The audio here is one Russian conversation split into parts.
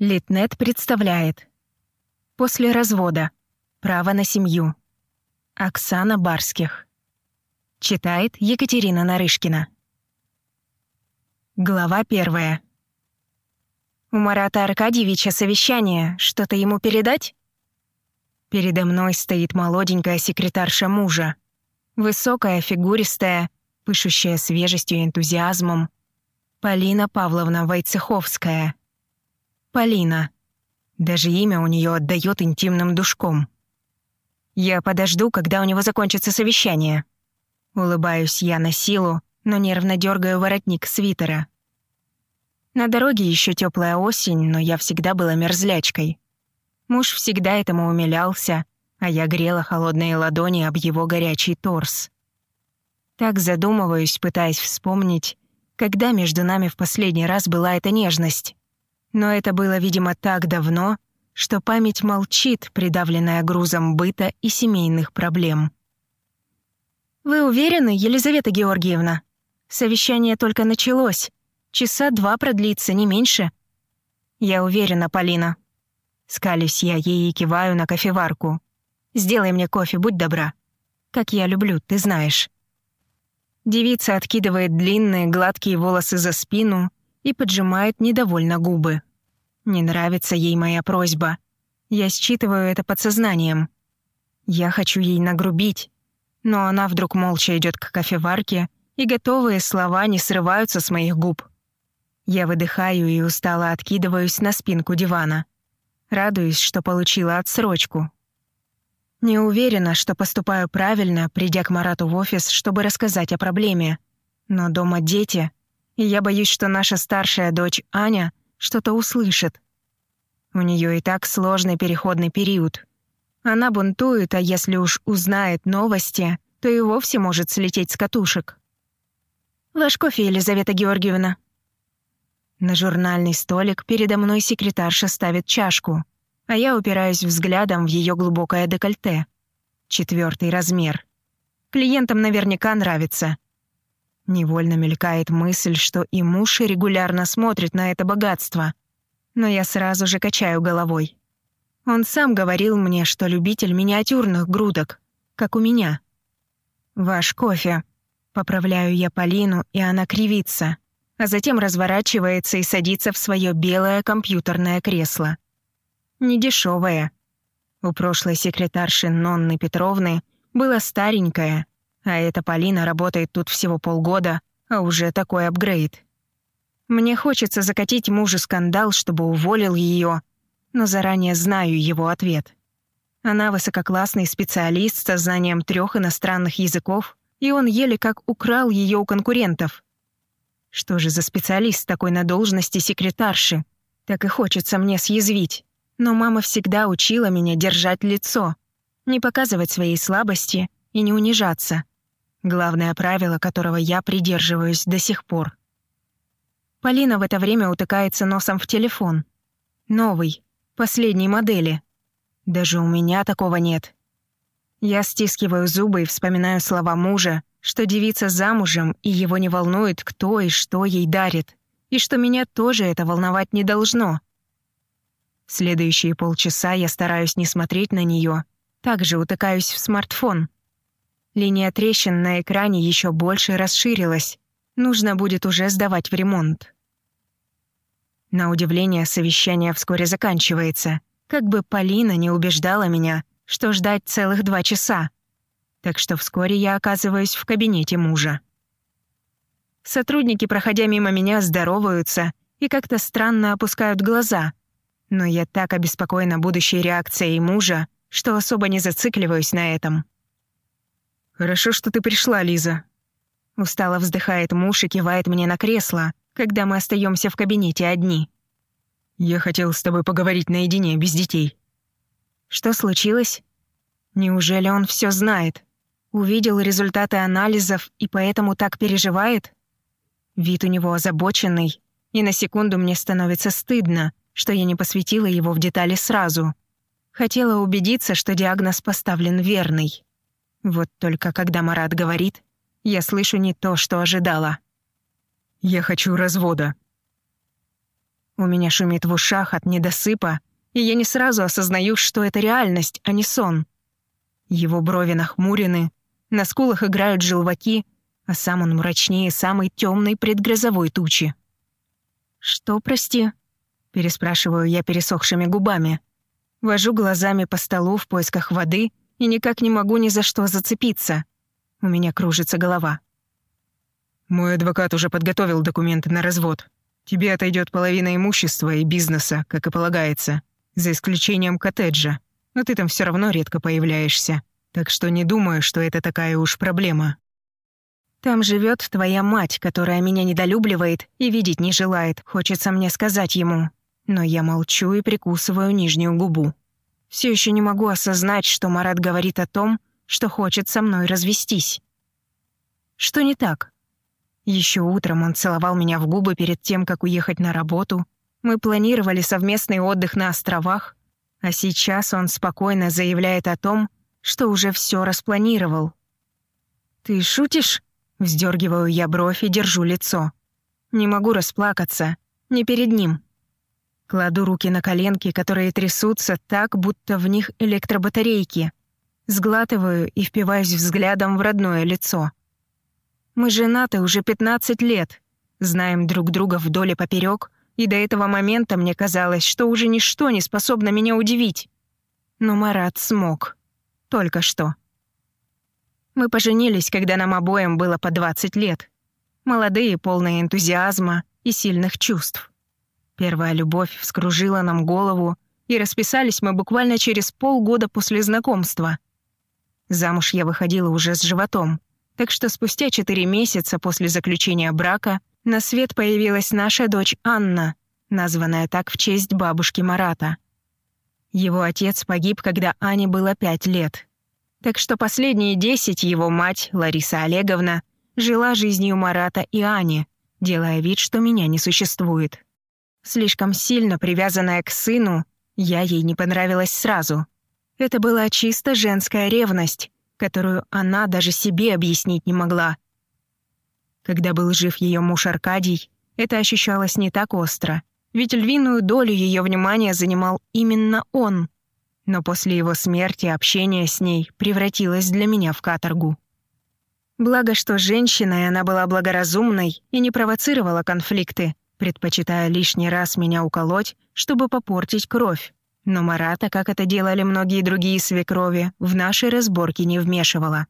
Литнет представляет. После развода. Право на семью. Оксана Барских. Читает Екатерина Нарышкина. Глава первая. У Марата Аркадьевича совещание. Что-то ему передать? Передо мной стоит молоденькая секретарша мужа. Высокая, фигуристая, пышущая свежестью и энтузиазмом. Полина Павловна Войцеховская. Полина. Даже имя у нее отдает интимным душком. Я подожду, когда у него закончится совещание. Улыбаюсь я на силу, но нервно дергаю воротник свитера. На дороге еще теплая осень, но я всегда была мерзлячкой. Муж всегда этому умилялся, а я грела холодные ладони об его горячий торс. Так задумываюсь, пытаясь вспомнить, когда между нами в последний раз была эта нежность. Но это было, видимо, так давно, что память молчит, придавленная грузом быта и семейных проблем. «Вы уверены, Елизавета Георгиевна? Совещание только началось. Часа два продлится, не меньше». «Я уверена, Полина». Скалюсь я ей и киваю на кофеварку. «Сделай мне кофе, будь добра. Как я люблю, ты знаешь». Девица откидывает длинные гладкие волосы за спину и поджимает недовольно губы. Не нравится ей моя просьба. Я считываю это подсознанием. Я хочу ей нагрубить, но она вдруг молча идет к кофеварке, и готовые слова не срываются с моих губ. Я выдыхаю и устало откидываюсь на спинку дивана. Радуюсь, что получила отсрочку. Не уверена, что поступаю правильно, придя к Марату в офис, чтобы рассказать о проблеме. Но дома дети, и я боюсь, что наша старшая дочь Аня что-то услышит. У нее и так сложный переходный период. Она бунтует, а если уж узнает новости, то и вовсе может слететь с катушек. «Ваш кофе, Елизавета Георгиевна». На журнальный столик передо мной секретарша ставит чашку, а я упираюсь взглядом в ее глубокое декольте. Четвертый размер. Клиентам наверняка нравится — Невольно мелькает мысль, что и муж регулярно смотрит на это богатство. Но я сразу же качаю головой. Он сам говорил мне, что любитель миниатюрных грудок, как у меня. «Ваш кофе». Поправляю я Полину, и она кривится, а затем разворачивается и садится в свое белое компьютерное кресло. Недешевое. У прошлой секретарши Нонны Петровны было старенькое, а эта Полина работает тут всего полгода, а уже такой апгрейд. Мне хочется закатить мужу скандал, чтобы уволил ее, но заранее знаю его ответ. Она высококлассный специалист со знанием трех иностранных языков, и он еле как украл ее у конкурентов. Что же за специалист такой на должности секретарши? Так и хочется мне съязвить. Но мама всегда учила меня держать лицо, не показывать своей слабости и не унижаться. Главное правило, которого я придерживаюсь до сих пор. Полина в это время утыкается носом в телефон. Новый, последней модели. Даже у меня такого нет. Я стискиваю зубы и вспоминаю слова мужа, что девица замужем, и его не волнует, кто и что ей дарит, и что меня тоже это волновать не должно. Следующие полчаса я стараюсь не смотреть на нее, также утыкаюсь в смартфон — Линия трещин на экране еще больше расширилась. Нужно будет уже сдавать в ремонт. На удивление, совещание вскоре заканчивается. Как бы Полина не убеждала меня, что ждать целых два часа. Так что вскоре я оказываюсь в кабинете мужа. Сотрудники, проходя мимо меня, здороваются и как-то странно опускают глаза. Но я так обеспокоена будущей реакцией мужа, что особо не зацикливаюсь на этом. «Хорошо, что ты пришла, Лиза». Устало вздыхает муж и кивает мне на кресло, когда мы остаемся в кабинете одни. «Я хотел с тобой поговорить наедине, без детей». «Что случилось? Неужели он все знает? Увидел результаты анализов и поэтому так переживает?» Вид у него озабоченный, и на секунду мне становится стыдно, что я не посвятила его в детали сразу. Хотела убедиться, что диагноз поставлен верный. Вот только когда Марат говорит, я слышу не то, что ожидала. «Я хочу развода». У меня шумит в ушах от недосыпа, и я не сразу осознаю, что это реальность, а не сон. Его брови нахмурены, на скулах играют желваки, а сам он мрачнее самой темной предгрозовой тучи. «Что, прости?» — переспрашиваю я пересохшими губами. Вожу глазами по столу в поисках воды и никак не могу ни за что зацепиться. У меня кружится голова. «Мой адвокат уже подготовил документы на развод. Тебе отойдет половина имущества и бизнеса, как и полагается, за исключением коттеджа. Но ты там все равно редко появляешься, так что не думаю, что это такая уж проблема». «Там живет твоя мать, которая меня недолюбливает и видеть не желает, хочется мне сказать ему. Но я молчу и прикусываю нижнюю губу. Все еще не могу осознать, что Марат говорит о том, что хочет со мной развестись. Что не так? Еще утром он целовал меня в губы перед тем, как уехать на работу. Мы планировали совместный отдых на островах, а сейчас он спокойно заявляет о том, что уже все распланировал. «Ты шутишь?» — вздергиваю я бровь и держу лицо. Не могу расплакаться, не перед ним. Кладу руки на коленки, которые трясутся так, будто в них электробатарейки. Сглатываю и впиваюсь взглядом в родное лицо. Мы женаты уже 15 лет, знаем друг друга вдоль и поперек, и до этого момента мне казалось, что уже ничто не способно меня удивить. Но Марат смог. Только что. Мы поженились, когда нам обоим было по 20 лет. Молодые, полные энтузиазма и сильных чувств. Первая любовь вскружила нам голову, и расписались мы буквально через полгода после знакомства. Замуж я выходила уже с животом, так что спустя четыре месяца после заключения брака на свет появилась наша дочь Анна, названная так в честь бабушки Марата. Его отец погиб, когда Ане было пять лет. Так что последние десять его мать, Лариса Олеговна, жила жизнью Марата и Ани, делая вид, что меня не существует. Слишком сильно привязанная к сыну, я ей не понравилась сразу. Это была чисто женская ревность, которую она даже себе объяснить не могла. Когда был жив ее муж Аркадий, это ощущалось не так остро, ведь львиную долю ее внимания занимал именно он. Но после его смерти общение с ней превратилось для меня в каторгу. Благо, что женщиной она была благоразумной и не провоцировала конфликты, предпочитая лишний раз меня уколоть, чтобы попортить кровь. Но Марата, как это делали многие другие свекрови, в наши разборки не вмешивала.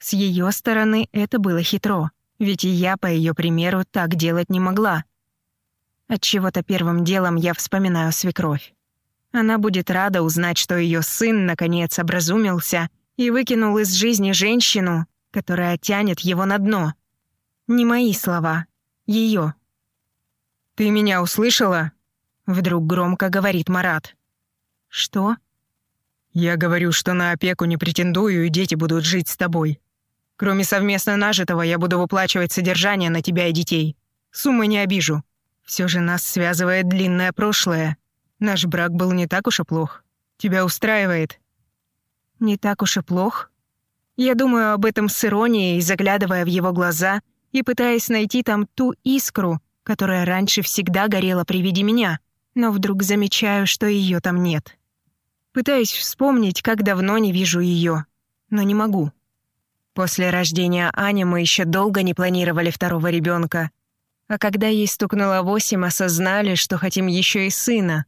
С ее стороны это было хитро, ведь и я, по ее примеру, так делать не могла. Отчего-то первым делом я вспоминаю свекровь. Она будет рада узнать, что ее сын наконец образумился и выкинул из жизни женщину, которая тянет его на дно. Не мои слова, ее. «Ты меня услышала?» Вдруг громко говорит Марат. «Что?» «Я говорю, что на опеку не претендую, и дети будут жить с тобой. Кроме совместно нажитого, я буду выплачивать содержание на тебя и детей. Суммы не обижу. Все же нас связывает длинное прошлое. Наш брак был не так уж и плох. Тебя устраивает?» «Не так уж и плох?» Я думаю об этом с иронией, заглядывая в его глаза и пытаясь найти там ту искру, которая раньше всегда горела при виде меня, но вдруг замечаю, что ее там нет. Пытаюсь вспомнить, как давно не вижу ее, но не могу. После рождения Ани мы еще долго не планировали второго ребенка, а когда ей стукнуло восемь, осознали, что хотим еще и сына.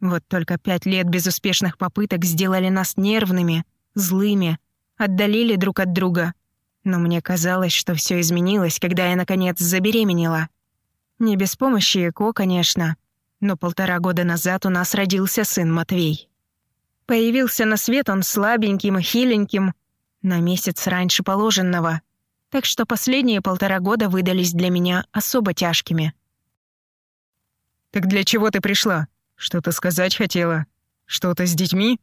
Вот только пять лет безуспешных попыток сделали нас нервными, злыми, отдалили друг от друга. Но мне казалось, что все изменилось, когда я, наконец, забеременела — не без помощи ЭКО, конечно, но полтора года назад у нас родился сын Матвей. Появился на свет он слабеньким и хиленьким, на месяц раньше положенного, так что последние полтора года выдались для меня особо тяжкими. «Так для чего ты пришла? Что-то сказать хотела? Что-то с детьми?»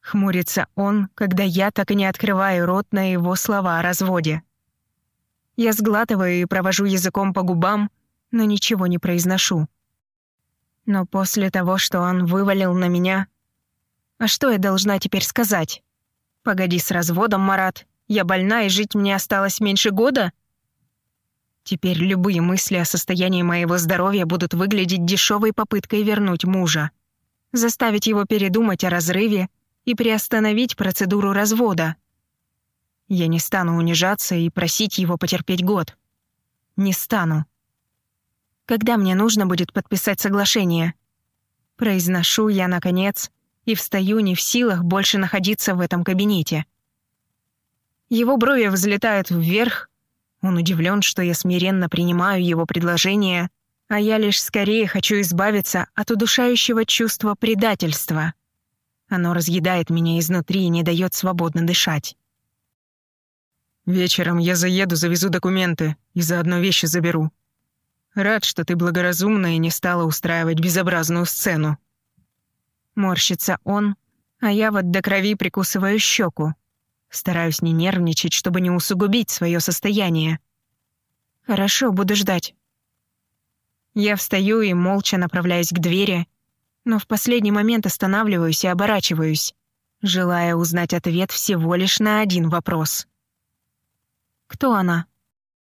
Хмурится он, когда я так и не открываю рот на его слова о разводе. Я сглатываю и провожу языком по губам, но ничего не произношу. Но после того, что он вывалил на меня... А что я должна теперь сказать? Погоди с разводом, Марат. Я больна, и жить мне осталось меньше года? Теперь любые мысли о состоянии моего здоровья будут выглядеть дешевой попыткой вернуть мужа. Заставить его передумать о разрыве и приостановить процедуру развода. Я не стану унижаться и просить его потерпеть год. Не стану. Когда мне нужно будет подписать соглашение? Произношу я, наконец, и встаю не в силах больше находиться в этом кабинете. Его брови взлетают вверх, он удивлен, что я смиренно принимаю его предложение, а я лишь скорее хочу избавиться от удушающего чувства предательства. Оно разъедает меня изнутри и не дает свободно дышать. «Вечером я заеду, завезу документы и заодно вещи заберу. Рад, что ты благоразумна и не стала устраивать безобразную сцену». Морщится он, а я вот до крови прикусываю щеку. Стараюсь не нервничать, чтобы не усугубить свое состояние. «Хорошо, буду ждать». Я встаю и молча направляюсь к двери, но в последний момент останавливаюсь и оборачиваюсь, желая узнать ответ всего лишь на один вопрос. «Кто она?»